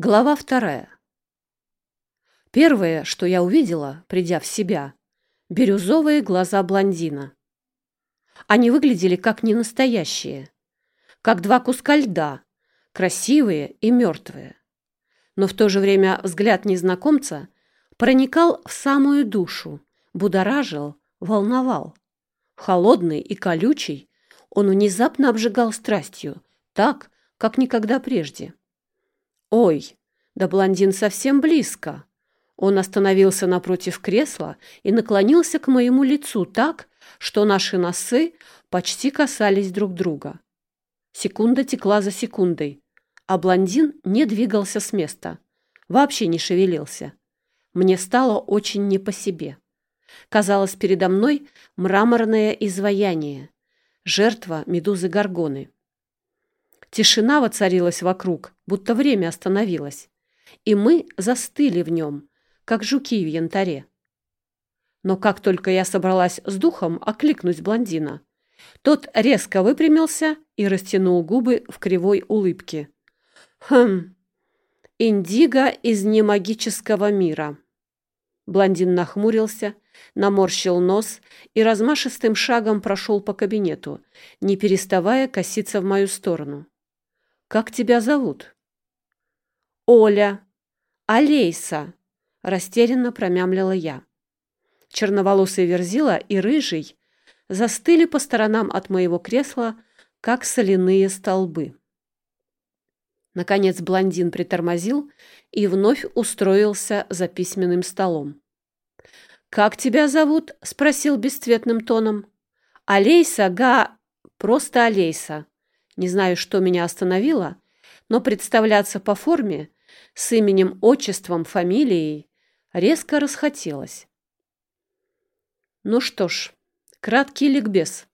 Глава вторая. Первое, что я увидела, придя в себя, бирюзовые глаза блондина. Они выглядели как ненастоящие, как два куска льда, красивые и мертвые. Но в то же время взгляд незнакомца проникал в самую душу, будоражил, волновал. Холодный и колючий, он внезапно обжигал страстью, так, как никогда прежде. «Ой, да блондин совсем близко!» Он остановился напротив кресла и наклонился к моему лицу так, что наши носы почти касались друг друга. Секунда текла за секундой, а блондин не двигался с места, вообще не шевелился. Мне стало очень не по себе. Казалось, передо мной мраморное изваяние, жертва медузы Горгоны. Тишина воцарилась вокруг, будто время остановилось, и мы застыли в нем, как жуки в янтаре. Но как только я собралась с духом окликнуть блондина, тот резко выпрямился и растянул губы в кривой улыбке. «Хм, индиго из немагического мира». Блондин нахмурился, наморщил нос и размашистым шагом прошел по кабинету, не переставая коситься в мою сторону. Как тебя зовут? Оля. Алейса, растерянно промямлила я. Черноволосый верзила и рыжий застыли по сторонам от моего кресла, как соляные столбы. Наконец блондин притормозил и вновь устроился за письменным столом. «Как тебя зовут?» — спросил бесцветным тоном. «Алейса Га... Просто Алейса», не знаю, что меня остановило, но представляться по форме с именем, отчеством, фамилией резко расхотелось. Ну что ж, краткий ликбез.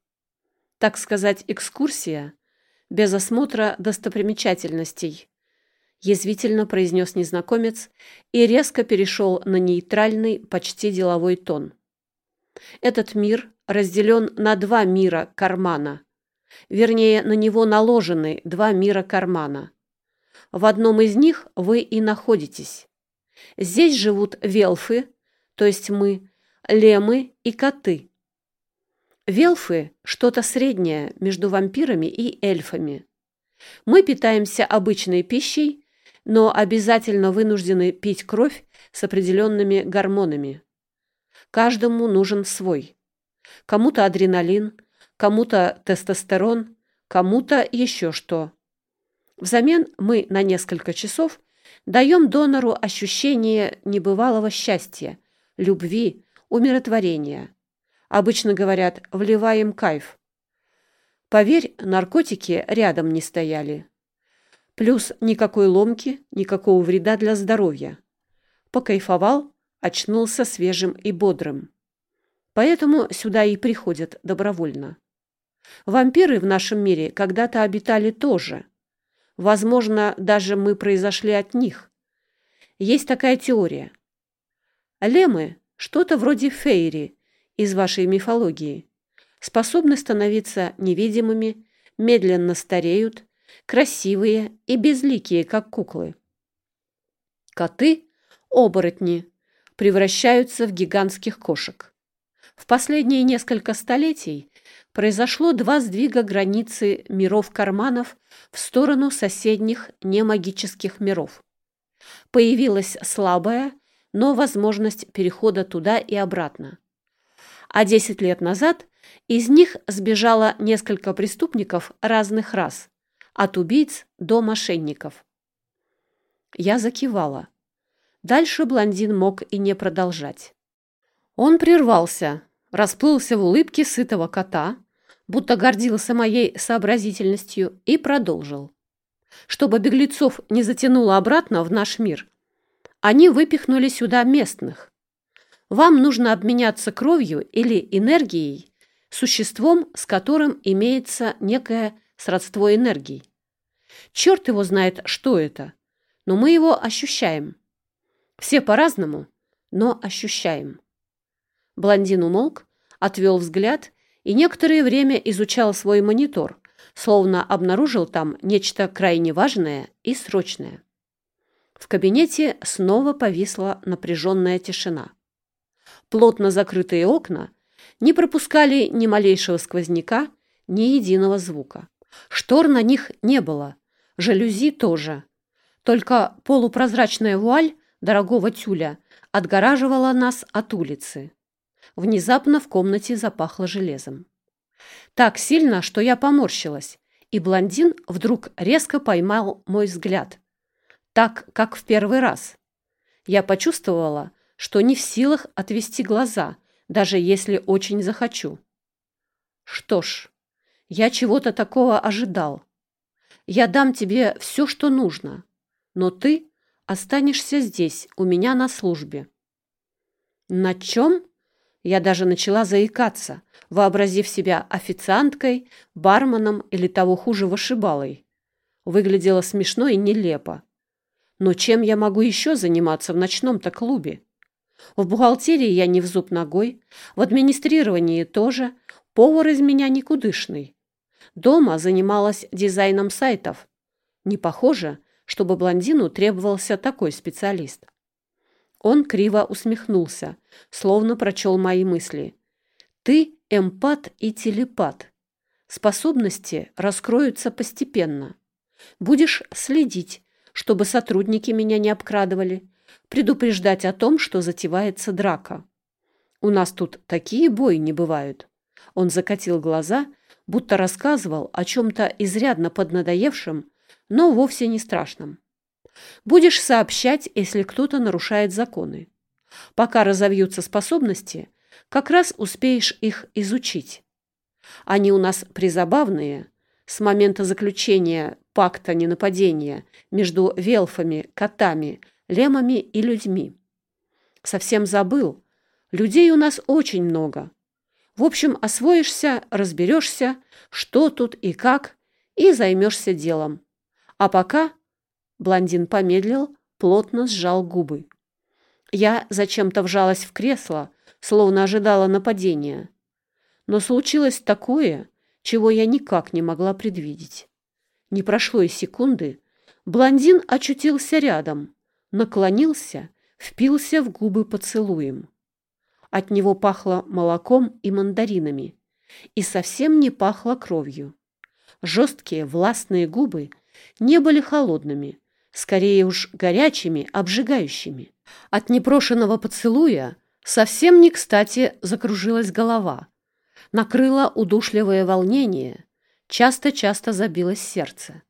Так сказать, экскурсия без осмотра достопримечательностей. Язвительно произнес незнакомец и резко перешел на нейтральный, почти деловой тон. Этот мир разделен на два мира кармана – Вернее, на него наложены два мира кармана. В одном из них вы и находитесь. Здесь живут велфы, то есть мы, лемы и коты. Велфы – что-то среднее между вампирами и эльфами. Мы питаемся обычной пищей, но обязательно вынуждены пить кровь с определенными гормонами. Каждому нужен свой. Кому-то адреналин, кому-то тестостерон, кому-то еще что. Взамен мы на несколько часов даем донору ощущение небывалого счастья, любви, умиротворения. Обычно говорят «вливаем кайф». Поверь, наркотики рядом не стояли. Плюс никакой ломки, никакого вреда для здоровья. Покайфовал, очнулся свежим и бодрым. Поэтому сюда и приходят добровольно. Вампиры в нашем мире когда-то обитали тоже. Возможно, даже мы произошли от них. Есть такая теория. Лемы – что-то вроде фейри из вашей мифологии. Способны становиться невидимыми, медленно стареют, красивые и безликие, как куклы. Коты – оборотни, превращаются в гигантских кошек. В последние несколько столетий произошло два сдвига границы миров-карманов в сторону соседних немагических миров. Появилась слабая, но возможность перехода туда и обратно. А 10 лет назад из них сбежало несколько преступников разных рас, от убийц до мошенников. Я закивала. Дальше блондин мог и не продолжать. Он прервался, расплылся в улыбке сытого кота, будто гордился моей сообразительностью, и продолжил. Чтобы беглецов не затянуло обратно в наш мир, они выпихнули сюда местных. Вам нужно обменяться кровью или энергией существом, с которым имеется некое сродство энергии. Черт его знает, что это, но мы его ощущаем. Все по-разному, но ощущаем. Блондин умолк, отвел взгляд и некоторое время изучал свой монитор, словно обнаружил там нечто крайне важное и срочное. В кабинете снова повисла напряженная тишина. Плотно закрытые окна не пропускали ни малейшего сквозняка, ни единого звука. Штор на них не было, жалюзи тоже. Только полупрозрачная вуаль дорогого тюля отгораживала нас от улицы. Внезапно в комнате запахло железом. Так сильно, что я поморщилась, и блондин вдруг резко поймал мой взгляд. Так, как в первый раз. Я почувствовала, что не в силах отвести глаза, даже если очень захочу. Что ж, я чего-то такого ожидал. Я дам тебе все, что нужно, но ты останешься здесь, у меня на службе. На чем? Я даже начала заикаться, вообразив себя официанткой, барменом или того хуже вышибалой. Выглядело смешно и нелепо. Но чем я могу еще заниматься в ночном-то клубе? В бухгалтерии я не в зуб ногой, в администрировании тоже, повар из меня никудышный. Дома занималась дизайном сайтов. Не похоже, чтобы блондину требовался такой специалист. Он криво усмехнулся, словно прочел мои мысли. «Ты эмпат и телепат. Способности раскроются постепенно. Будешь следить, чтобы сотрудники меня не обкрадывали, предупреждать о том, что затевается драка. У нас тут такие бои не бывают». Он закатил глаза, будто рассказывал о чем-то изрядно поднадоевшем, но вовсе не страшном. Будешь сообщать, если кто-то нарушает законы. Пока разовьются способности, как раз успеешь их изучить. Они у нас призабавные. С момента заключения пакта ненападения между велфами, котами, лемами и людьми. Совсем забыл. Людей у нас очень много. В общем, освоишься, разберешься, что тут и как, и займешься делом. А пока Блондин помедлил, плотно сжал губы. Я зачем-то вжалась в кресло, словно ожидала нападения. Но случилось такое, чего я никак не могла предвидеть. Не прошло и секунды, блондин очутился рядом, наклонился, впился в губы поцелуем. От него пахло молоком и мандаринами, и совсем не пахло кровью. Жесткие властные губы не были холодными, скорее уж горячими, обжигающими. От непрошенного поцелуя совсем не кстати закружилась голова, накрыло удушливое волнение, часто-часто забилось сердце.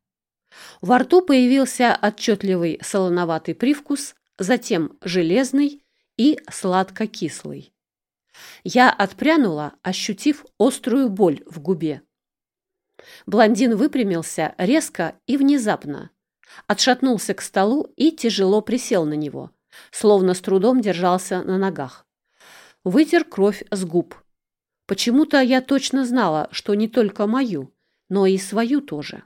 Во рту появился отчетливый солоноватый привкус, затем железный и сладко-кислый. Я отпрянула, ощутив острую боль в губе. Блондин выпрямился резко и внезапно, отшатнулся к столу и тяжело присел на него, словно с трудом держался на ногах. Вытер кровь с губ. Почему-то я точно знала, что не только мою, но и свою тоже.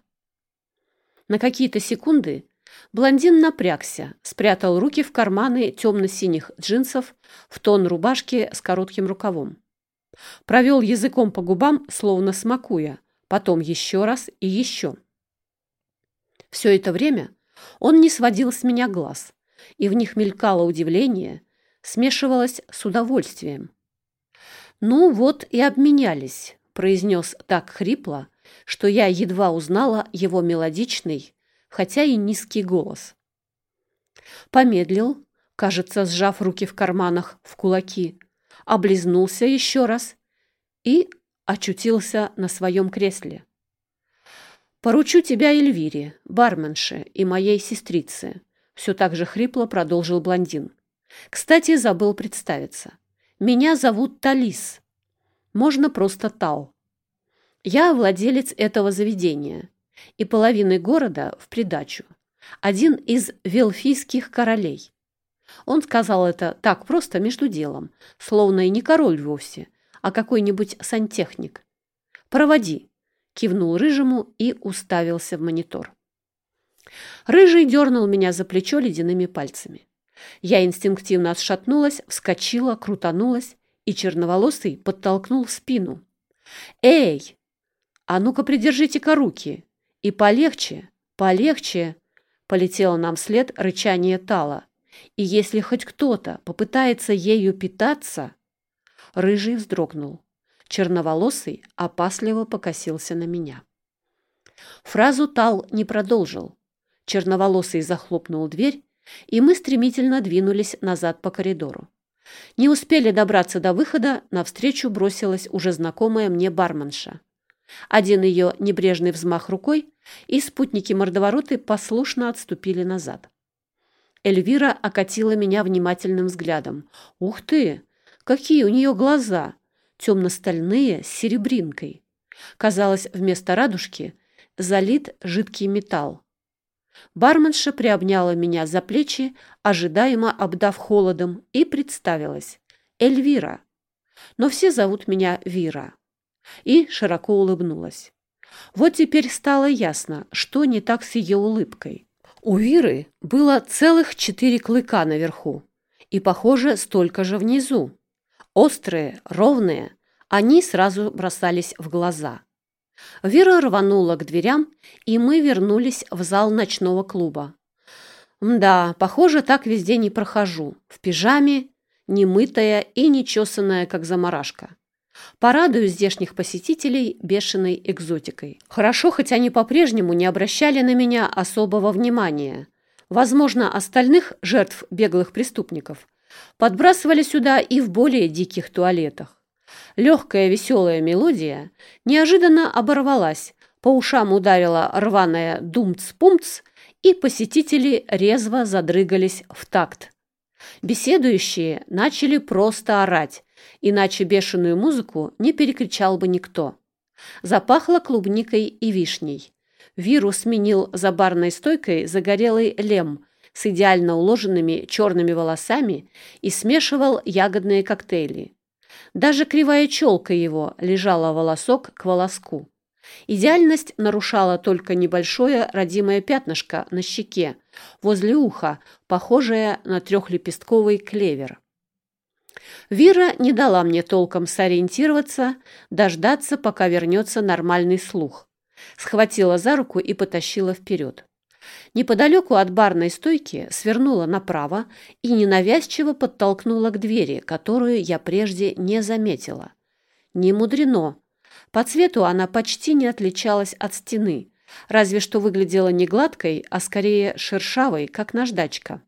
На какие-то секунды блондин напрягся, спрятал руки в карманы темно-синих джинсов в тон рубашки с коротким рукавом. Провел языком по губам, словно смакуя, потом еще раз и еще. Все это время он не сводил с меня глаз, и в них мелькало удивление, смешивалось с удовольствием. «Ну вот и обменялись», — произнес так хрипло, что я едва узнала его мелодичный, хотя и низкий голос. Помедлил, кажется, сжав руки в карманах в кулаки, облизнулся еще раз и очутился на своем кресле. «Поручу тебя Эльвире, барменше и моей сестрице», все так же хрипло продолжил блондин. «Кстати, забыл представиться. Меня зовут Талис. Можно просто Тал. Я владелец этого заведения и половины города в придачу. Один из велфийских королей. Он сказал это так просто между делом, словно и не король вовсе, а какой-нибудь сантехник. «Проводи, кивнул Рыжему и уставился в монитор. Рыжий дернул меня за плечо ледяными пальцами. Я инстинктивно отшатнулась, вскочила, крутанулась, и черноволосый подтолкнул в спину. «Эй! А ну-ка придержите-ка руки! И полегче, полегче!» Полетело нам вслед рычание Тала. И если хоть кто-то попытается ею питаться... Рыжий вздрогнул. Черноволосый опасливо покосился на меня. Фразу Тал не продолжил. Черноволосый захлопнул дверь, и мы стремительно двинулись назад по коридору. Не успели добраться до выхода, навстречу бросилась уже знакомая мне барменша. Один ее небрежный взмах рукой, и спутники-мордовороты послушно отступили назад. Эльвира окатила меня внимательным взглядом. «Ух ты! Какие у нее глаза! Темно-стальные, с серебринкой!» Казалось, вместо радужки залит жидкий металл. Барменша приобняла меня за плечи, ожидаемо обдав холодом, и представилась. Эльвира. Но все зовут меня Вира. И широко улыбнулась. Вот теперь стало ясно, что не так с ее улыбкой. У Виры было целых четыре клыка наверху и, похоже, столько же внизу. Острые, ровные, они сразу бросались в глаза. Вера рванула к дверям, и мы вернулись в зал ночного клуба. Да, похоже, так везде не прохожу. В пижаме, немытая и нечесанная, как заморашка. Порадую здешних посетителей бешеной экзотикой. Хорошо, хоть они по-прежнему не обращали на меня особого внимания. Возможно, остальных жертв беглых преступников подбрасывали сюда и в более диких туалетах. Легкая веселая мелодия неожиданно оборвалась, по ушам ударила рваная думц-пумц, и посетители резво задрыгались в такт. Беседующие начали просто орать, иначе бешеную музыку не перекричал бы никто. Запахло клубникой и вишней. Вирус сменил за барной стойкой загорелый лем с идеально уложенными черными волосами и смешивал ягодные коктейли. Даже кривая челка его лежала волосок к волоску. Идеальность нарушала только небольшое родимое пятнышко на щеке, возле уха, похожее на трехлепестковый клевер. Вира не дала мне толком сориентироваться, дождаться, пока вернется нормальный слух. Схватила за руку и потащила вперед. Неподалеку от барной стойки свернула направо и ненавязчиво подтолкнула к двери, которую я прежде не заметила. Не мудрено. По цвету она почти не отличалась от стены, разве что выглядела не гладкой, а скорее шершавой, как наждачка.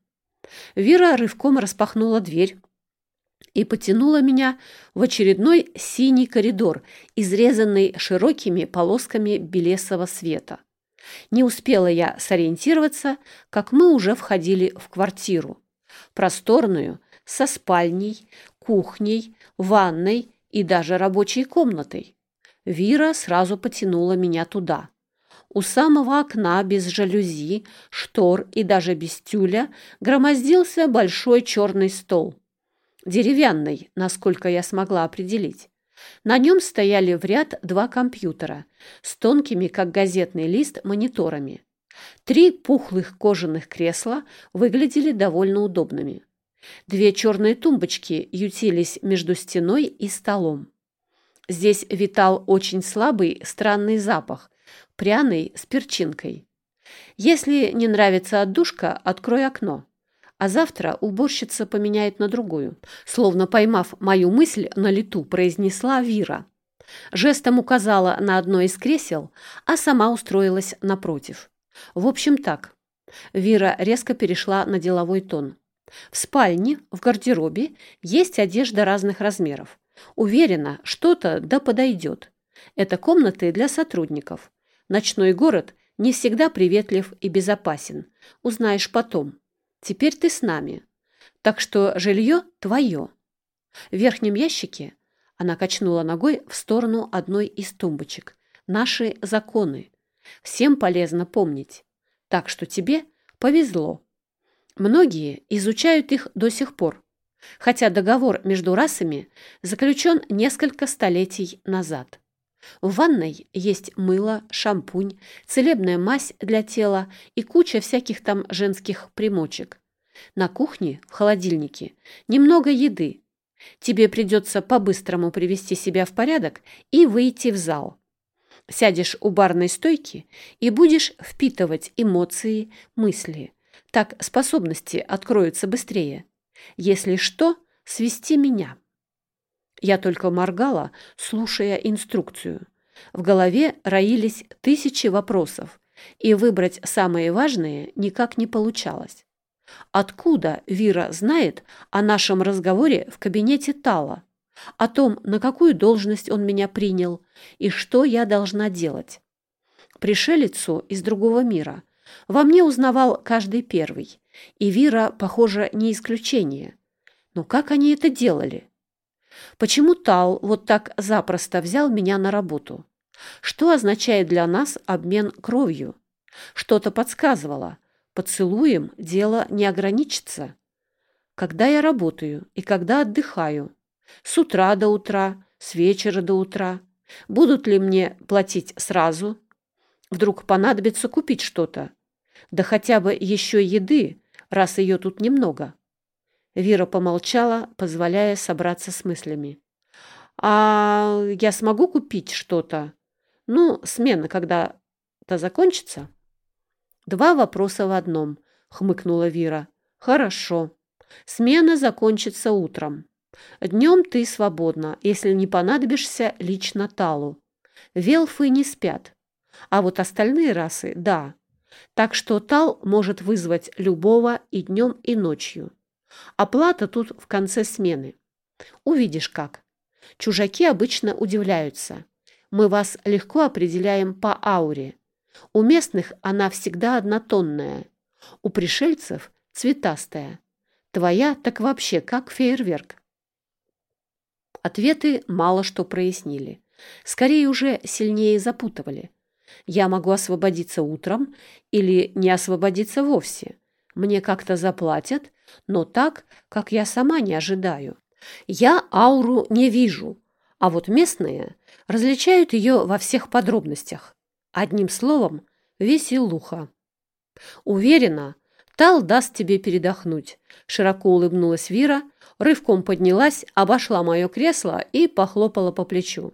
Вера рывком распахнула дверь и потянула меня в очередной синий коридор, изрезанный широкими полосками белесого света. Не успела я сориентироваться, как мы уже входили в квартиру. Просторную, со спальней, кухней, ванной и даже рабочей комнатой. Вира сразу потянула меня туда. У самого окна без жалюзи, штор и даже без тюля громоздился большой черный стол. Деревянный, насколько я смогла определить. На нем стояли в ряд два компьютера с тонкими, как газетный лист, мониторами. Три пухлых кожаных кресла выглядели довольно удобными. Две черные тумбочки ютились между стеной и столом. Здесь витал очень слабый, странный запах, пряный с перчинкой. Если не нравится отдушка, открой окно а завтра уборщица поменяет на другую. Словно поймав мою мысль на лету, произнесла Вира. Жестом указала на одно из кресел, а сама устроилась напротив. В общем, так. Вира резко перешла на деловой тон. В спальне, в гардеробе есть одежда разных размеров. Уверена, что-то да подойдет. Это комнаты для сотрудников. Ночной город не всегда приветлив и безопасен. Узнаешь потом. Теперь ты с нами. Так что жилье твое. В верхнем ящике она качнула ногой в сторону одной из тумбочек. Наши законы. Всем полезно помнить. Так что тебе повезло. Многие изучают их до сих пор, хотя договор между расами заключен несколько столетий назад. В ванной есть мыло, шампунь, целебная мазь для тела и куча всяких там женских примочек. На кухне, в холодильнике, немного еды. Тебе придется по-быстрому привести себя в порядок и выйти в зал. Сядешь у барной стойки и будешь впитывать эмоции, мысли. Так способности откроются быстрее. Если что, свести меня. Я только моргала, слушая инструкцию. В голове роились тысячи вопросов, и выбрать самые важные никак не получалось. Откуда Вира знает о нашем разговоре в кабинете Тала? О том, на какую должность он меня принял и что я должна делать? Пришелицу из другого мира во мне узнавал каждый первый, и Вира, похоже, не исключение. Но как они это делали? Почему Тал вот так запросто взял меня на работу? Что означает для нас обмен кровью? Что-то подсказывало. Поцелуем дело не ограничится. Когда я работаю и когда отдыхаю? С утра до утра, с вечера до утра. Будут ли мне платить сразу? Вдруг понадобится купить что-то? Да хотя бы еще еды, раз ее тут немного. Вера помолчала, позволяя собраться с мыслями. «А я смогу купить что-то? Ну, смена когда-то закончится?» «Два вопроса в одном», — хмыкнула Вира. «Хорошо. Смена закончится утром. Днем ты свободна, если не понадобишься лично Талу. Велфы не спят. А вот остальные расы – да. Так что Тал может вызвать любого и днем, и ночью. Оплата тут в конце смены. Увидишь как. Чужаки обычно удивляются. Мы вас легко определяем по ауре. У местных она всегда однотонная. У пришельцев цветастая. Твоя так вообще как фейерверк. Ответы мало что прояснили. Скорее уже сильнее запутывали. Я могу освободиться утром или не освободиться вовсе. Мне как-то заплатят, но так, как я сама не ожидаю. Я ауру не вижу, а вот местные различают ее во всех подробностях. Одним словом, веселуха. Уверена, Тал даст тебе передохнуть, широко улыбнулась Вира, рывком поднялась, обошла мое кресло и похлопала по плечу.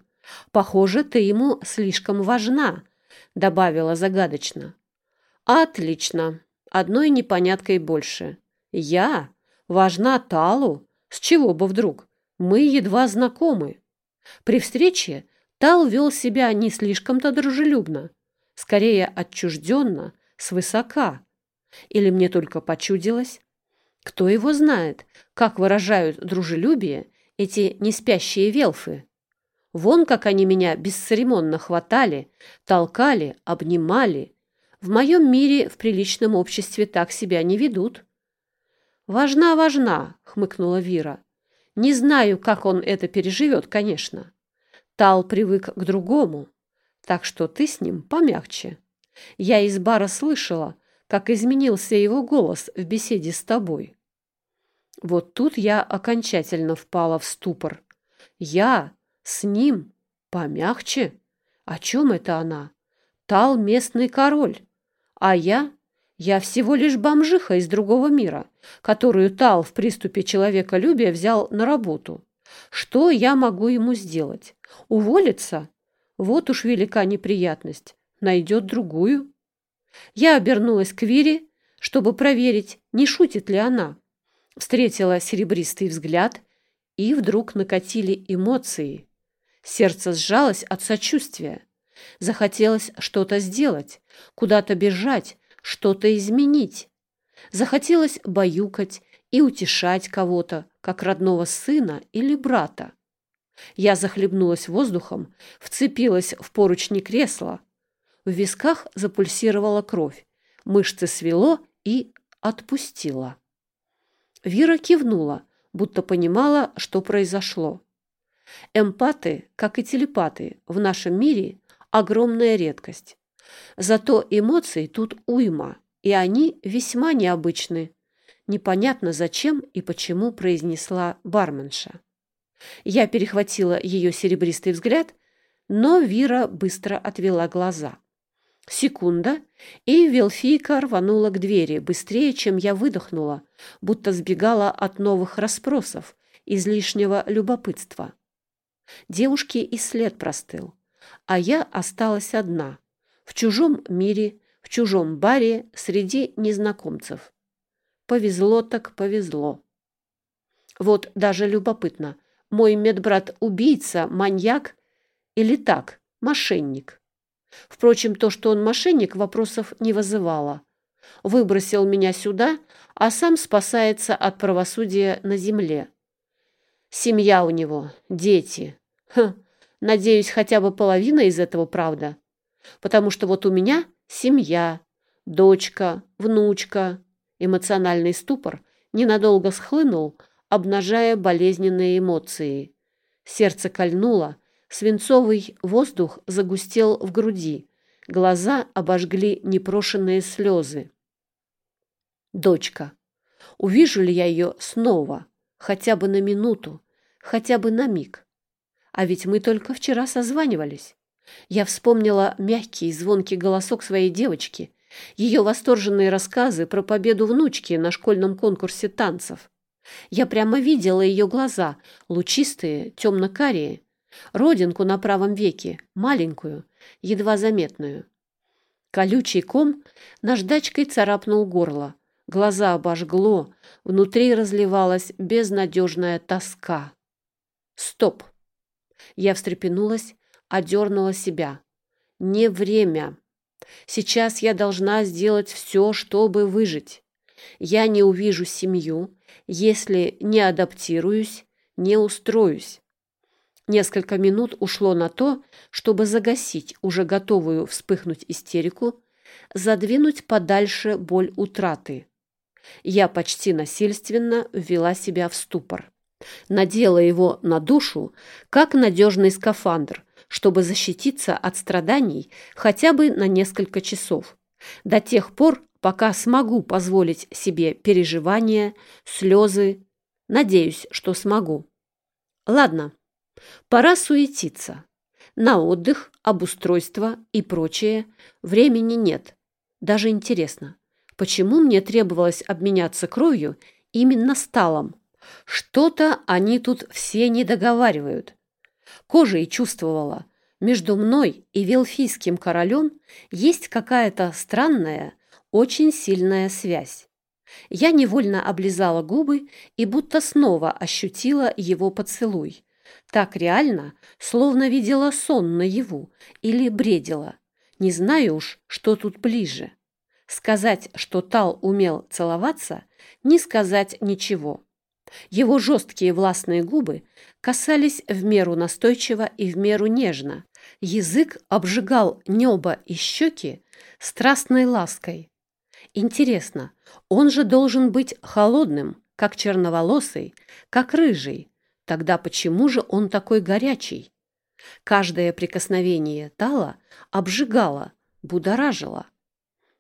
«Похоже, ты ему слишком важна», — добавила загадочно. «Отлично. Одной непоняткой больше. Я? Важна Талу? С чего бы вдруг? Мы едва знакомы». При встрече Тал вел себя не слишком-то дружелюбно, скорее отчужденно, свысока. Или мне только почудилось? Кто его знает, как выражают дружелюбие эти неспящие велфы? Вон как они меня бесцеремонно хватали, толкали, обнимали. В моем мире в приличном обществе так себя не ведут. «Важна, важна», — хмыкнула Вира. «Не знаю, как он это переживет, конечно. Тал привык к другому, так что ты с ним помягче. Я из бара слышала, как изменился его голос в беседе с тобой. Вот тут я окончательно впала в ступор. Я с ним помягче? О чем это она? Тал местный король. А я? Я всего лишь бомжиха из другого мира, которую Тал в приступе человеколюбия взял на работу. Что я могу ему сделать? Уволиться? Вот уж велика неприятность. Найдет другую. Я обернулась к Вире, чтобы проверить, не шутит ли она встретила серебристый взгляд, и вдруг накатили эмоции. Сердце сжалось от сочувствия. Захотелось что-то сделать, куда-то бежать, что-то изменить. Захотелось баюкать и утешать кого-то, как родного сына или брата. Я захлебнулась воздухом, вцепилась в поручни кресла. В висках запульсировала кровь, мышцы свело и отпустила. Вира кивнула, будто понимала, что произошло. Эмпаты, как и телепаты, в нашем мире огромная редкость. Зато эмоций тут уйма, и они весьма необычны. Непонятно, зачем и почему произнесла барменша. Я перехватила ее серебристый взгляд, но Вира быстро отвела глаза. Секунда, и Велфийка рванула к двери быстрее, чем я выдохнула, будто сбегала от новых расспросов, излишнего любопытства. Девушке и след простыл. а я осталась одна, в чужом мире, в чужом баре, среди незнакомцев. Повезло так повезло. Вот даже любопытно, мой медбрат убийца, маньяк или так, мошенник? Впрочем, то, что он мошенник, вопросов не вызывало. Выбросил меня сюда, а сам спасается от правосудия на земле. Семья у него, дети. Хм, надеюсь, хотя бы половина из этого правда. Потому что вот у меня семья, дочка, внучка. Эмоциональный ступор ненадолго схлынул, обнажая болезненные эмоции. Сердце кольнуло, свинцовый воздух загустел в груди, глаза обожгли непрошенные слезы. Дочка. Увижу ли я ее снова, хотя бы на минуту, хотя бы на миг? А ведь мы только вчера созванивались. Я вспомнила мягкий звонкий голосок своей девочки, ее восторженные рассказы про победу внучки на школьном конкурсе танцев. Я прямо видела ее глаза, лучистые, темно-карие, родинку на правом веке, маленькую, едва заметную. Колючий ком наждачкой царапнул горло, глаза обожгло, внутри разливалась безнадежная тоска. Стоп! Я встрепенулась, одернула себя. Не время. Сейчас я должна сделать все, чтобы выжить. Я не увижу семью, если не адаптируюсь, не устроюсь. Несколько минут ушло на то, чтобы загасить уже готовую вспыхнуть истерику, задвинуть подальше боль утраты. Я почти насильственно ввела себя в ступор. Надела его на душу, как надежный скафандр, чтобы защититься от страданий хотя бы на несколько часов, до тех пор, пока смогу позволить себе переживания, слезы. Надеюсь, что смогу. Ладно, пора суетиться. На отдых, обустройство и прочее времени нет. Даже интересно, почему мне требовалось обменяться кровью именно с Талом? Что-то они тут все не договаривают. Кожей чувствовала, между мной и Велфийским королем есть какая-то странная, очень сильная связь. Я невольно облизала губы и будто снова ощутила его поцелуй. Так реально, словно видела сон наяву или бредила. Не знаю уж, что тут ближе. Сказать, что Тал умел целоваться, не сказать ничего. Его жесткие властные губы касались в меру настойчиво и в меру нежно. Язык обжигал небо и щеки страстной лаской. Интересно, он же должен быть холодным, как черноволосый, как рыжий. Тогда почему же он такой горячий? Каждое прикосновение Тала обжигало, будоражило.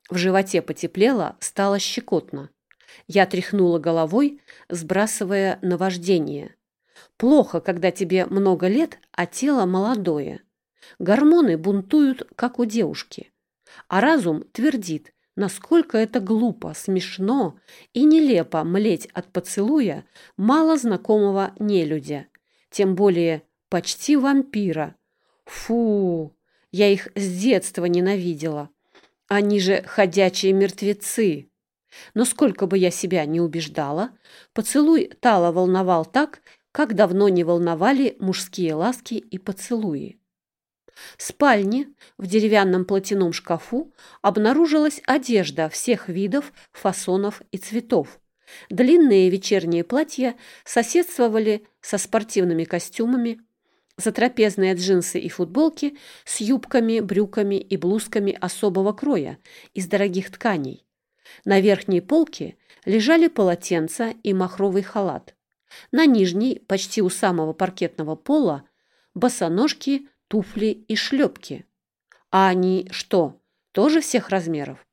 В животе потеплело, стало щекотно. Я тряхнула головой, сбрасывая наваждение. Плохо, когда тебе много лет, а тело молодое. Гормоны бунтуют, как у девушки. А разум твердит, насколько это глупо, смешно и нелепо млеть от поцелуя мало знакомого нелюдя, тем более почти вампира. Фу, я их с детства ненавидела. Они же ходячие мертвецы. Но сколько бы я себя не убеждала, поцелуй Тала волновал так, как давно не волновали мужские ласки и поцелуи. В спальне в деревянном платяном шкафу обнаружилась одежда всех видов, фасонов и цветов. Длинные вечерние платья соседствовали со спортивными костюмами, затрапезные джинсы и футболки с юбками, брюками и блузками особого кроя из дорогих тканей. На верхней полке лежали полотенца и махровый халат. На нижней, почти у самого паркетного пола, босоножки, туфли и шлепки. А они что, тоже всех размеров?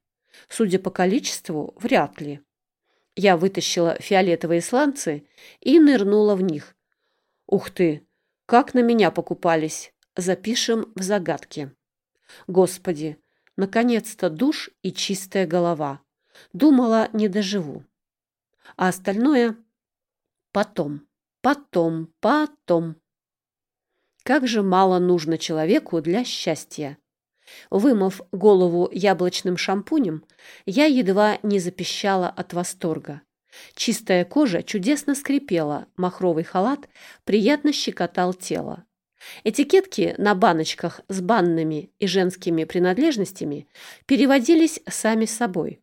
Судя по количеству, вряд ли. Я вытащила фиолетовые сланцы и нырнула в них. Ух ты, как на меня покупались. Запишем в загадке. Господи, наконец-то душ и чистая голова. Думала, не доживу. А остальное потом, потом, потом. Как же мало нужно человеку для счастья. Вымыв голову яблочным шампунем, я едва не запищала от восторга. Чистая кожа чудесно скрипела, махровый халат приятно щекотал тело. Этикетки на баночках с банными и женскими принадлежностями переводились сами собой.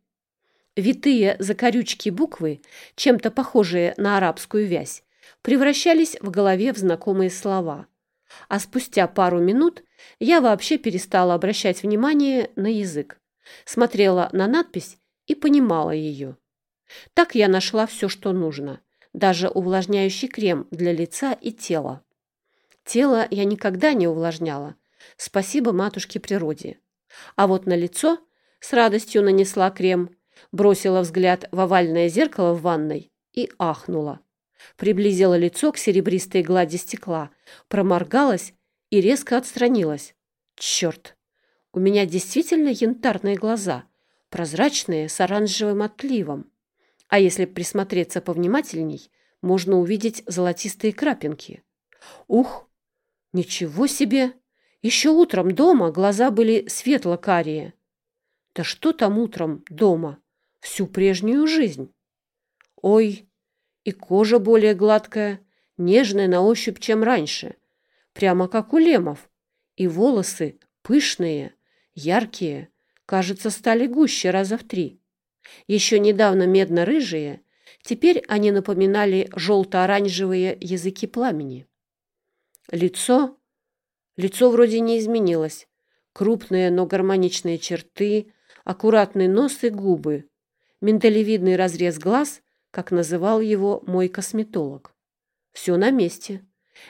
Витые закорючки буквы, чем-то похожие на арабскую вязь, превращались в голове в знакомые слова. А спустя пару минут я вообще перестала обращать внимание на язык, смотрела на надпись и понимала ее. Так я нашла все, что нужно, даже увлажняющий крем для лица и тела. Тело я никогда не увлажняла, спасибо матушке природе. А вот на лицо с радостью нанесла крем, бросила взгляд в овальное зеркало в ванной и ахнула. Приблизила лицо к серебристой глади стекла, проморгалась и резко отстранилась. Черт! У меня действительно янтарные глаза, прозрачные, с оранжевым отливом. А если присмотреться повнимательней, можно увидеть золотистые крапинки. Ух, ничего себе! Еще утром дома глаза были светло-карие. Да что там утром дома? Всю прежнюю жизнь. Ой, и кожа более гладкая, нежная на ощупь, чем раньше, прямо как у лемов, и волосы пышные, яркие, кажется, стали гуще раза в три. Еще недавно медно-рыжие, теперь они напоминали желто-оранжевые языки пламени. Лицо... Лицо вроде не изменилось. Крупные, но гармоничные черты, аккуратный нос и губы, миндалевидный разрез глаз, как называл его мой косметолог. Все на месте.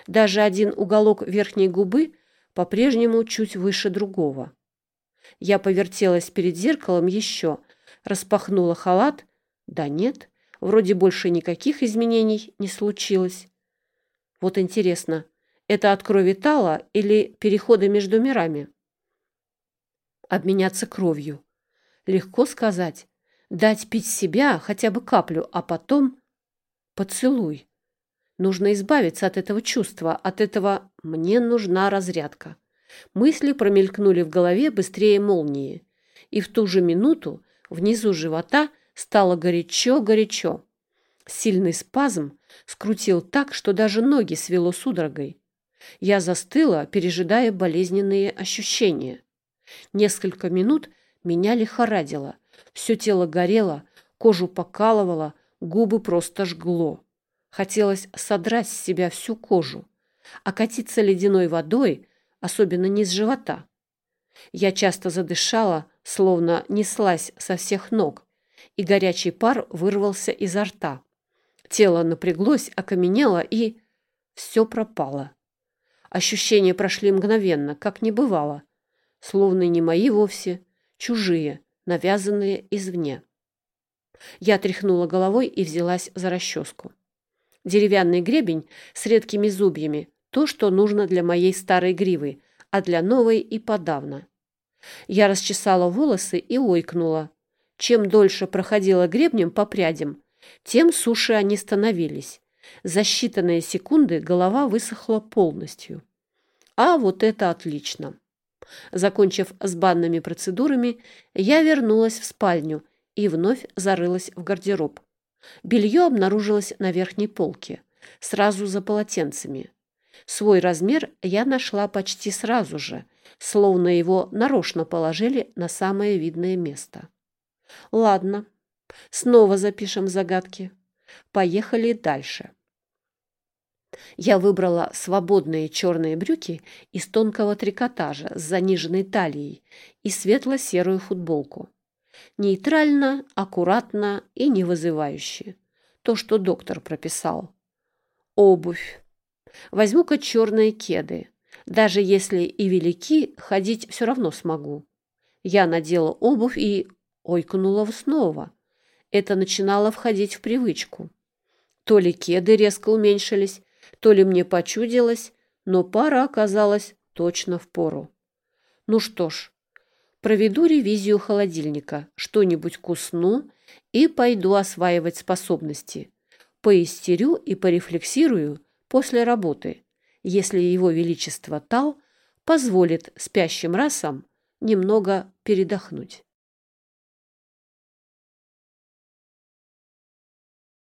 Даже один уголок верхней губы по-прежнему чуть выше другого. Я повертелась перед зеркалом еще, распахнула халат. Да нет, вроде больше никаких изменений не случилось. Вот интересно, это от крови тала или перехода между мирами? Обменяться кровью. Легко сказать. Дать пить себя хотя бы каплю, а потом поцелуй. Нужно избавиться от этого чувства, от этого «мне нужна разрядка». Мысли промелькнули в голове быстрее молнии, и в ту же минуту внизу живота стало горячо-горячо. Сильный спазм скрутил так, что даже ноги свело судорогой. Я застыла, пережидая болезненные ощущения. Несколько минут меня лихорадило, все тело горело, кожу покалывало, губы просто жгло. Хотелось содрать с себя всю кожу, окатиться ледяной водой, особенно низ живота. Я часто задышала, словно неслась со всех ног, и горячий пар вырвался изо рта. Тело напряглось, окаменело, и все пропало. Ощущения прошли мгновенно, как не бывало, словно не мои вовсе, чужие, навязанные извне. Я тряхнула головой и взялась за расческу. Деревянный гребень с редкими зубьями – то, что нужно для моей старой гривы, а для новой и подавно. Я расчесала волосы и ойкнула. Чем дольше проходила гребнем по прядям, тем суше они становились. За считанные секунды голова высохла полностью. А вот это отлично. Закончив с банными процедурами, я вернулась в спальню и вновь зарылась в гардероб. Белье обнаружилось на верхней полке, сразу за полотенцами. Свой размер я нашла почти сразу же, словно его нарочно положили на самое видное место. Ладно, снова запишем загадки. Поехали дальше. Я выбрала свободные черные брюки из тонкого трикотажа с заниженной талией и светло-серую футболку. Нейтрально, аккуратно и не вызывающе. То, что доктор прописал. Обувь. Возьму-ка черные кеды. Даже если и велики, ходить все равно смогу. Я надела обувь и ойкнула снова. Это начинало входить в привычку. То ли кеды резко уменьшились, то ли мне почудилось, но пара оказалась точно в пору. Ну что ж, проведу ревизию холодильника, что-нибудь кусну и пойду осваивать способности. Поистерю и порефлексирую после работы. если его величество Тал позволит спящим расам немного передохнуть.